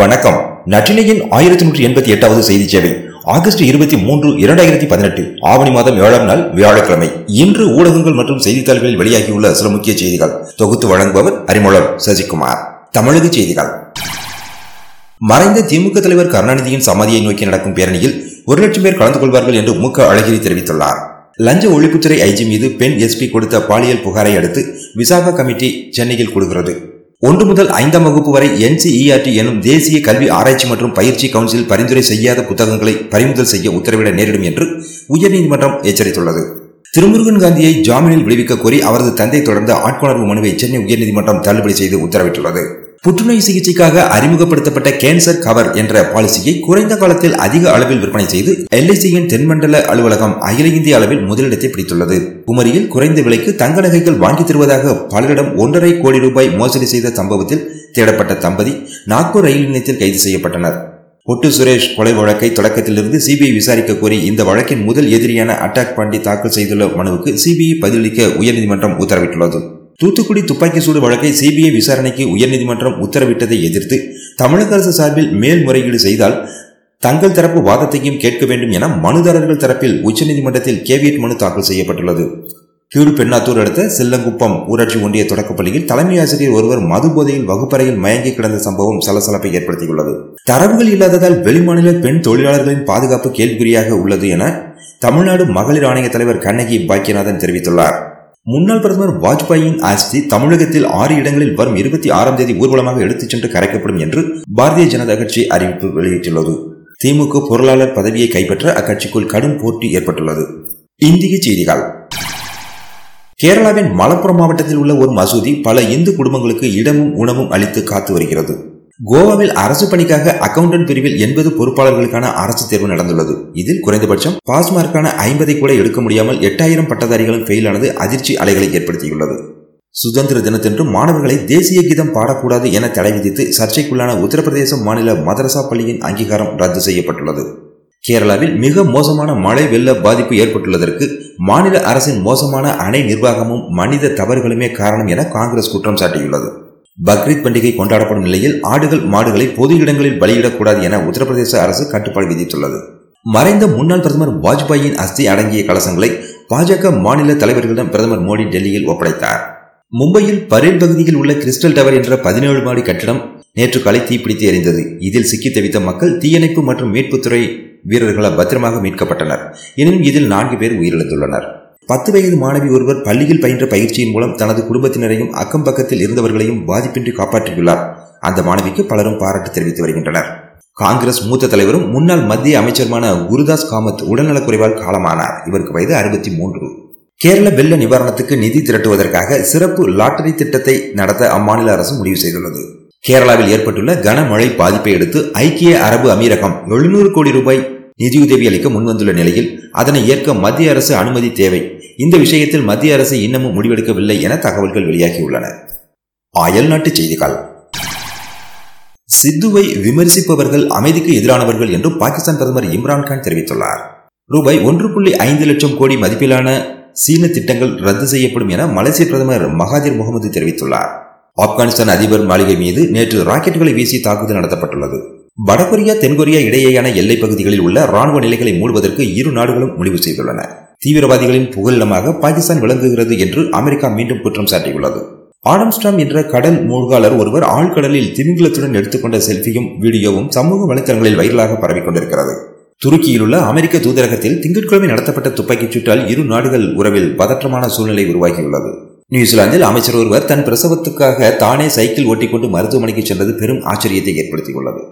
வணக்கம். நற்றினையின் ஆயிரத்தி நூற்றி எண்பத்தி எட்டாவது செய்தி சேவை ஆகஸ்ட் இருபத்தி மூன்று இரண்டாயிரத்தி பதினெட்டு ஆவணி மாதம் ஏழாம் நாள் வியாழக்கிழமை. இன்று ஊடகங்கள் மற்றும் செய்தித்தாள்களில் வெளியாகியுள்ள சில முக்கிய செய்திகள். தொகுத்து வழங்குபவர் அறிமுகம் சசிகுமார். தமிழக செய்திகள். மறைந்த திமுக தலைவர் கருணாநிதியின் சமாதியை நோக்கி நடக்கும் பேரணியில் ஒரு லட்சம் பேர் கலந்து கொள்வார்கள் என்று மு அழகிரி தெரிவித்துள்ளார். லஞ்ச ஒழிப்புத்துறை ஐஜி மீது பெண் எஸ்பி கொடுத்த பாலியல் புகாரை அடுத்து விசாகா கமிட்டி சென்னையில் கூடுகிறது ஒன்று முதல் ஐந்தாம் வகுப்பு வரை என்சிஇஆர்டி எனும் தேசிய கல்வி ஆராய்ச்சி மற்றும் பயிற்சி கவுன்சில் பரிந்துரை செய்யாத புத்தகங்களை பறிமுதல் செய்ய உத்தரவிட நேரிடும் என்று உயர்நீதிமன்றம் எச்சரித்துள்ளது. திருமுருகன் காந்தியை ஜாமீனில் விடுவிக்க கோரி அவரது தந்தை தொடர்ந்த ஆட்கொணர்வு மனுவை சென்னை உயர்நீதிமன்றம் தள்ளுபடி செய்து உத்தரவிட்டுள்ளது. புற்றுநோய் சிகிச்சைக்காக அறிமுகப்படுத்தப்பட்ட கேன்சர் கவர் என்ற பாலிசியை குறைந்த காலத்தில் அதிக அளவில் விற்பனை செய்து எல்ஐசியின் தென்மண்டல அலுவலகம் அகில இந்திய அளவில் முதலிடத்தை பிடித்துள்ளது. குமரியில் குறைந்த விலைக்கு தங்க நகைகள் வாங்கி தருவதாக பலரிடம் ஒன்றரை கோடி ரூபாய் மோசடி செய்த சம்பவத்தில் தேடப்பட்ட தம்பதி நாக்பூர் ரயில் நிலையத்தில் கைது செய்யப்பட்டனர். ஒட்டு சுரேஷ் கொலை வழக்கை தொடக்கத்திலிருந்து சிபிஐ விசாரிக்க கோரி இந்த வழக்கின் முதல் எதிரியான அட்டாக் பாண்டி தாக்கல் செய்துள்ள மனுவுக்கு சிபிஐ பதிலளிக்க உயர்நீதிமன்றம் உத்தரவிட்டுள்ளது. தூத்துக்குடி துப்பாக்கி சூடு வழக்கை சிபிஐ விசாரணைக்கு உயர்நீதிமன்றம் உத்தரவிட்டதை எதிர்த்து தமிழக அரசு சார்பில் மேல்முறையீடு செய்தால் தங்கள் தரப்பு வாதத்தையும் கேட்க வேண்டும் என மனுதாரர்கள் தரப்பில் உச்சநீதிமன்றத்தில் கேவியட் மனு தாக்கல் செய்யப்பட்டுள்ளது. கீழ் பெண்ணாத்தூர் அடுத்த செல்லங்குப்பம் ஊராட்சி ஒன்றிய தொடக்கப்பள்ளியில் தலைமை ஆசிரியர் ஒருவர் மது போதையில் வகுப்பறையில் மயங்கி கிடந்த சம்பவம் சலசலப்பை ஏற்படுத்தியுள்ளது. தரவுகள் இல்லாததால் வெளிமாநில பெண் தொழிலாளர்களின் பாதுகாப்பு கேள்விக்குறியாக உள்ளது என தமிழ்நாடு மகளிர் ஆணைய தலைவர் கண்ணகி பாக்கியநாதன் தெரிவித்துள்ளார். முன்னாள் பிரதமர் வாஜ்பாயின் ஆஸ்தி தமிழகத்தில் ஆறு இடங்களில் வரும் இருபத்தி ஆறாம் தேதி ஊர்வலமாக எடுத்துச் சென்று கரைக்கப்படும் என்று பாரதிய ஜனதா கட்சி அறிவிப்பு வெளியிட்டுள்ளது. திமுக பொருளாளர் பதவியை கைப்பற்ற அக்கட்சிக்குள் கடும் போட்டி ஏற்பட்டுள்ளது. இந்திய செய்திகள். கேரளாவின் மலப்புரம் மாவட்டத்தில் உள்ள ஒரு மசூதி பல இந்து குடும்பங்களுக்கு இடமும் உணவும் அளித்து காத்து வருகிறது. கோவாவில் அரசு பணிக்காக அக்கவுண்டன்ட் பிரிவில் எண்பது பொறுப்பாளர்களுக்கான அரசு தேர்வு நடந்துள்ளது. இதில் குறைந்தபட்சம் பாஸ்மார்க்கான ஐம்பதை கூட எடுக்க முடியாமல் எட்டாயிரம் பட்டதாரிகளும் ஃபெயிலானது அதிர்ச்சி அலைகளை ஏற்படுத்தியுள்ளது. சுதந்திர தினத்தன்று மாணவர்களை தேசிய கீதம் பாடக்கூடாது என தடை விதித்து சர்ச்சைக்குள்ளான உத்தரப்பிரதேச மாநில மதரசா பள்ளியின் அங்கீகாரம் ரத்து செய்யப்பட்டுள்ளது. கேரளாவில் மிக மோசமான மழை வெள்ள பாதிப்பு ஏற்பட்டுள்ளதற்கு மாநில அரசின் மோசமான அணை நிர்வாகமும் மனித தவறுகளுமே காரணம் என காங்கிரஸ் குற்றம் சாட்டியுள்ளது. பக்ரீத் பண்டிகை கொண்டாடப்படும் நிலையில் ஆடுகள் மாடுகளை பொது இடங்களில் பலியிடக்கூடாது என உத்தரப்பிரதேச அரசு கட்டுப்பாடு விதித்துள்ளது. மறைந்த முன்னாள் பிரதமர் வாஜ்பாயின் அஸ்தி அடங்கிய கலசங்களை பாஜக மாநில தலைவர்களிடம் பிரதமர் மோடி டெல்லியில் ஒப்படைத்தார். மும்பையில் பரேல் பகுதியில் உள்ள கிறிஸ்டல் டவர் என்ற பதினேழு மாடி கட்டிடம் நேற்று காலை தீப்பிடித்து எரிந்தது. இதில் சிக்கி தவித்த மக்கள் தீயணைப்பு மற்றும் மீட்புத்துறை வீரர்களால் பத்திரமாக மீட்கப்பட்டனர். எனினும் இதில் நான்கு பேர் உயிரிழந்துள்ளனர். பத்து வயது மாணவி ஒருவர் பள்ளியில் பயின்ற பயிற்சியின் மூலம் தனது குடும்பத்தினரையும் அக்கம் பக்கத்தில் இருந்தவர்களையும் பாதிப்பின்றி காப்பாற்றியுள்ளார். அந்த மாணவிக்கு பலரும் பாராட்டு தெரிவித்து வருகின்றனர். காங்கிரஸ் மூத்த தலைவரும் முன்னாள் மத்திய அமைச்சருமான குருதாஸ் காமத் உடல்நலக்குறைவால் காலமானார். இவருக்கு வயது அறுபத்தி மூன்று கேரள வெள்ள நிவாரணத்துக்கு நிதி திரட்டுவதற்காக சிறப்பு லாட்டரி திட்டத்தை நடத்த அம்மாநில அரசு முடிவு செய்துள்ளது. கேரளாவில் ஏற்பட்டுள்ள கனமழை பாதிப்பை அடுத்து ஐக்கிய அரபு அமீரகம் எழுநூறு கோடி ரூபாய் நிதியுதவி அளிக்க முன்வந்துள்ள நிலையில் அதனை ஏற்க மத்திய அரசு அனுமதி தேவை. இந்த விஷயத்தில் மத்திய அரசு இன்னமும் முடிவெடுக்கவில்லை என தகவல்கள் வெளியாகியுள்ளன. அயல் நாட்டு செய்திகள். சித்துவை விமர்சிப்பவர்கள் அமைதிக்கு எதிரானவர்கள் என்று பாகிஸ்தான் பிரதமர் இம்ரான்கான் தெரிவித்துள்ளார். ரூபாய் ஒன்று புள்ளி ஐந்து லட்சம் கோடி மதிப்பிலான சீன திட்டங்கள் ரத்து செய்யப்படும் என மலேசிய பிரதமர் மகாதிர் முகமது தெரிவித்துள்ளார். ஆப்கானிஸ்தான் அதிபர் மாளிகை மீது நேற்று ராக்கெட்டுகளை வீசி தாக்குதல் நடத்தப்பட்டுள்ளது. வடகொரியா தென்கொரியா இடையேயான எல்லைப் பகுதிகளில் உள்ள ராணுவ நிலைகளை மூடுவதற்கு இரு நாடுகளும் முடிவு செய்துள்ளன. தீவிரவாதிகளின் புகலிடமாக பாகிஸ்தான் விளங்குகிறது என்று அமெரிக்கா மீண்டும் குற்றம் சாட்டியுள்ளது. ஆடம்ஸ்டாம் என்ற கடல் மூழ்காளர் ஒருவர் ஆழ்கடலில் திமிங்கலத்துடன் எடுத்துக்கொண்ட செல்பியும் வீடியோவும் சமூக வலைதளங்களில் வைரலாக பரவிக்கொண்டிருக்கிறது துருக்கியில் உள்ள அமெரிக்க தூதரகத்தில் திங்கட்கிழமை நடத்தப்பட்ட துப்பாக்கிச் சூட்டால் இரு நாடுகள் உறவில் பதற்றமான சூழ்நிலை உருவாகியுள்ளது. நியூசிலாந்தில் அமைச்சர் ஒருவர் தன் பிரசவத்துக்காக தானே சைக்கிள் ஓட்டிக்கொண்டு மருத்துவமனைக்கு சென்றது பெரும் ஆச்சரியத்தை ஏற்படுத்தியுள்ளது.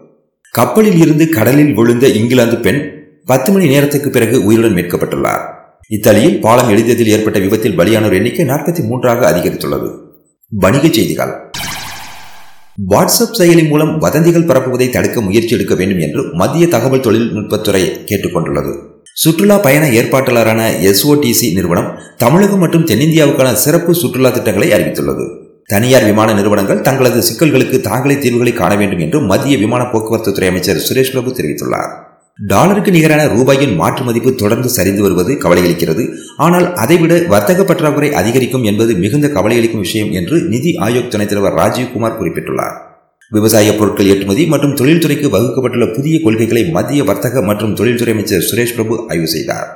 கப்பலில் இருந்து கடலில் விழுந்த இங்கிலாந்து பெண் பத்து மணி நேரத்துக்கு பிறகு உயிருடன் மீட்கப்பட்டுள்ளார். இத்தாலியில் பாலம் எழுதியதில் ஏற்பட்ட விபத்தில் பலியானோர் எண்ணிக்கை நாற்பத்தி மூன்றாக அதிகரித்துள்ளது. வணிகச் செய்திகள். வாட்ஸ்அப் செயலி மூலம் வதந்திகள் பரப்புவதை தடுக்க முயற்சி எடுக்க வேண்டும் என்று மத்திய தகவல் தொழில்நுட்பத்துறை கேட்டுக்கொண்டுள்ளது சுற்றுலா பயண ஏற்பாட்டாளரான எஸ்ஓடிசி நிறுவனம் தமிழகம் மற்றும் தென்னிந்தியாவுக்கான சிறப்பு சுற்றுலா திட்டங்களை அறிவித்துள்ளது. தனியார் விமான நிறுவனங்கள் தங்களது சிக்கல்களுக்கு தாங்களே தீர்வுகளை காண வேண்டும் என்று மத்திய விமான போக்குவரத்து துறை அமைச்சர் சுரேஷ் பிரபு தெரிவித்துள்ளார். டாலருக்கு நிகரான ரூபாயின் மாற்று மதிப்பு தொடர்ந்து சரிந்து வருவது கவலையளிக்கிறது. ஆனால் அதைவிட வர்த்தக பற்றாக்குறை அதிகரிக்கும் என்பது மிகுந்த கவலையளிக்கும் விஷயம் என்று நிதி ஆயோக் துணைத் தலைவர் ராஜீவ் குமார் குறிப்பிட்டுள்ளார். விவசாய பொருட்கள் ஏற்றுமதி மற்றும் தொழில்துறைக்கு வகுக்கப்பட்டுள்ள புதிய கொள்கைகளை மத்திய வர்த்தக மற்றும் தொழில்துறை அமைச்சர் சுரேஷ் பிரபு ஆய்வு செய்தார்.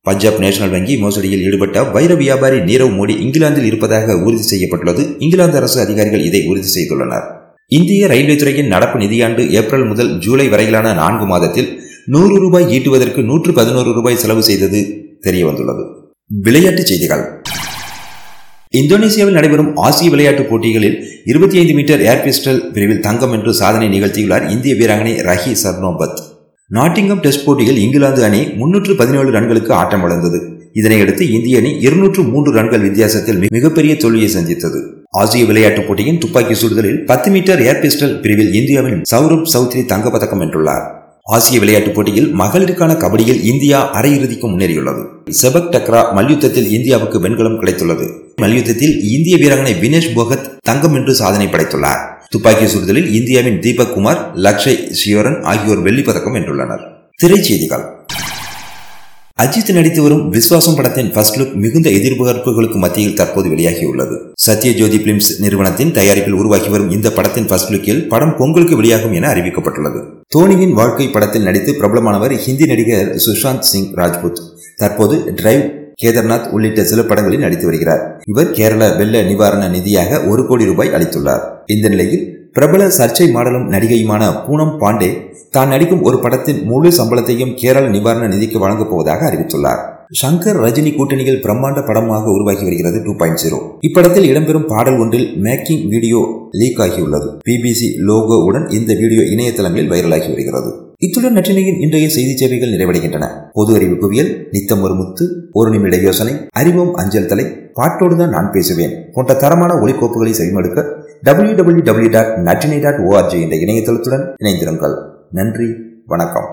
பஞ்சாப் நேஷனல் வங்கி மோசடியில் ஈடுபட்ட வைர வியாபாரி நீரவ் மோடி இங்கிலாந்தில் இருப்பதாக உறுதி செய்யப்பட்டுள்ளது. இங்கிலாந்து அரசு அதிகாரிகள் இதை உறுதி செய்துள்ளனர். இந்திய ரயில்வே துறையின் நடப்பு நிதியாண்டு ஏப்ரல் முதல் ஜூலை வரையிலான நான்கு மாதத்தில் நூறு ரூபாய் ஈட்டுவதற்கு நூற்று பதினோரு ரூபாய் செலவு செய்தது தெரிய வந்துள்ளது விளையாட்டுச் செய்திகள். இந்தோனேசியாவில் நடைபெறும் ஆசிய விளையாட்டுப் போட்டிகளில் இருபத்தி ஐந்து மீட்டர் ஏர் பிஸ்டல் பிரிவில் தங்கம் என்று சாதனை நிகழ்த்தியுள்ளார் இந்திய வீராங்கனை ரஹி சர்னோபத். நாட்டிங்கம் டெஸ்ட் போட்டியில் இங்கிலாந்து அணி முன்னூற்று பதினேழு ரன்களுக்கு ஆட்டம் வளர்ந்தது இதனையடுத்து இந்திய அணி இருநூற்று மூன்று ரன்கள் வித்தியாசத்தில் மிகப்பெரிய தோல்வியை சந்தித்தது. ஆசிய விளையாட்டுப் போட்டியின் துப்பாக்கி சுடுதலில் பத்து மீட்டர் ஏர் பிஸ்டல் பிரிவில் இந்தியாவின் சௌரப் சௌத்ரி தங்கப்பதக்கம் வென்றுள்ளார். ஆசிய விளையாட்டுப் போட்டியில் மகளிருக்கான கபடியில் இந்தியா அரையிறுதிக்கு முன்னேறியுள்ளது. செபக் டக்ரா மல்யுத்தத்தில் இந்தியாவுக்கு வெண்கலம் கிடைத்துள்ளது. மல்யுத்தத்தில் இந்திய வீராங்கனை வினேஷ் போகத் தங்கம் என்று சாதனை படைத்துள்ளார். துப்பாக்கி சுடுதலில் இந்தியாவின் தீபக் குமார் லக்ஷய் சியோரன் ஆகியோர் வெள்ளிப்பதக்கம் வென்றுள்ளனர். திரைச்செய்திகள் அஜித் நடித்து வரும் விஸ்வாசம் படத்தின் ஃபர்ஸ்ட் லுக் மிகுந்த எதிர்பார்ப்புகளுக்கு மத்தியில் தற்போது வெளியாகியுள்ளது. சத்யஜோதி பிலிம்ஸ் நிறுவனத்தின் தயாரிப்பில் உருவாகி வரும் இந்த படத்தின் ஃபர்ஸ்ட் லுக்கில் படம் பொங்கலுக்கு வெளியாகும் என அறிவிக்கப்பட்டுள்ளது. தோனியின் வாழ்க்கை படத்தில் நடித்து பிரபலமானவர் ஹிந்தி நடிகர் சுஷாந்த் சிங் ராஜ்புத். தற்போது டிரைவ் கேதர்நாத் உள்ளிட்ட சில படங்களில் நடித்து வருகிறார். இவர் கேரள வெள்ள நிவாரண நிதியாக ஒரு கோடி ரூபாய் அளித்துள்ளார். இந்த நிலையில் பிரபல சர்ச்சை மாடலும் நடிகையுமான பூனம் பாண்டே தான் நடிக்கும் ஒரு படத்தின் முழு சம்பளத்தையும் கேரள நிவாரண நிதிக்கு வழங்கப் போவதாக அறிவித்துள்ளார். சங்கர் ரஜினி கூட்டணியில் பிரம்மாண்ட படமாக உருவாகி வருகிறது டூ பாயிண்ட் ஜீரோ. இப்படத்தில் இடம்பெறும் பாடல் ஒன்றில் மேக்கிங் வீடியோ லீக் ஆகியுள்ளது. பிபிசி லோகோவுடன் இந்த வீடியோ இணையதளங்களில் வைரலாகி வருகிறது. இத்துடன் நற்றினையின் இன்றைய செய்தி சேவைகள் நிறைவடைகின்றன. பொது அறிவு குவியல் நித்தம் ஒரு முத்து ஒரு நிமிட யோசனை அறிவோம் அஞ்சல் தலை பாட்டோடு தான் நான் பேசுவேன் போன்ற தரமான ஒலிக்கோப்புகளை செய்மடுக்க டபிள்யூ டபிள்யூ டபிள்யூ டாட் நட்டினை டாட் ஓஆர்ஜி என்ற இணையதளத்துடன் இணைந்திருங்கள். நன்றி வணக்கம்.